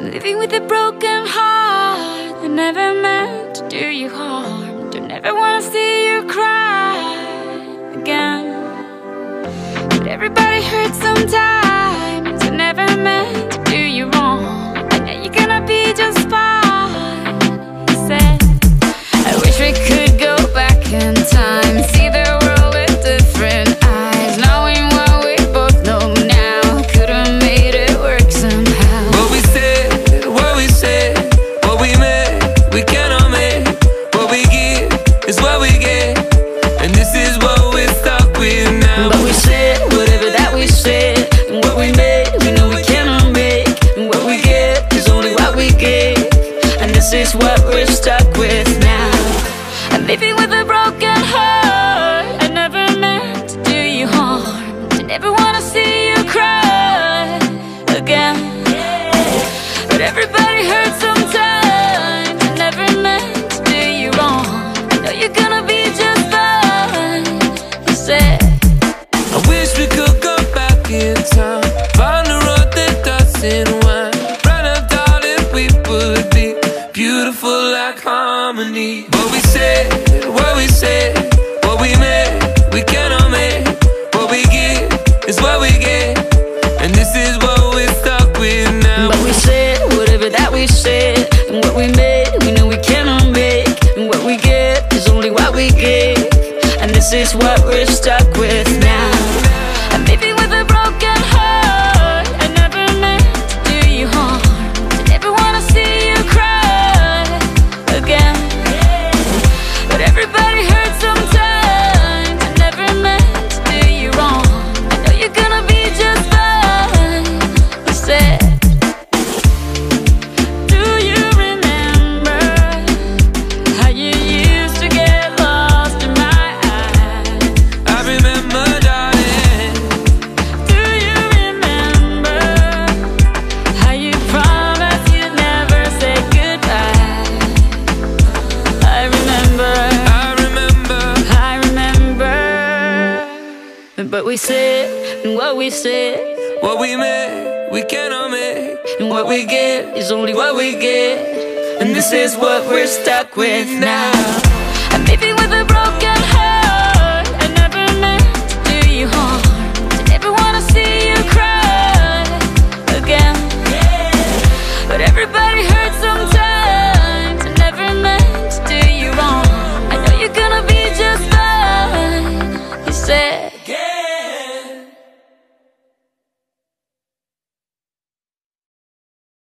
Living with a broken heart I never meant to do you harm. Don't ever wanna see you cry again. But everybody hurts sometimes. I never meant living with a broken heart. I never meant to do you harm. I never wanna see you cry again. But everybody hurts like harmony. What we said, what we said, what we made, we cannot make. What we give is what we get, and this is what we're stuck with now. But we said whatever that we said And what we made, we know we cannot make And what we get is only what we get And this is what we're stuck with now But we said, and what we said, What we made, we cannot make. and what we get is only what we get. And this is what we're stuck with now.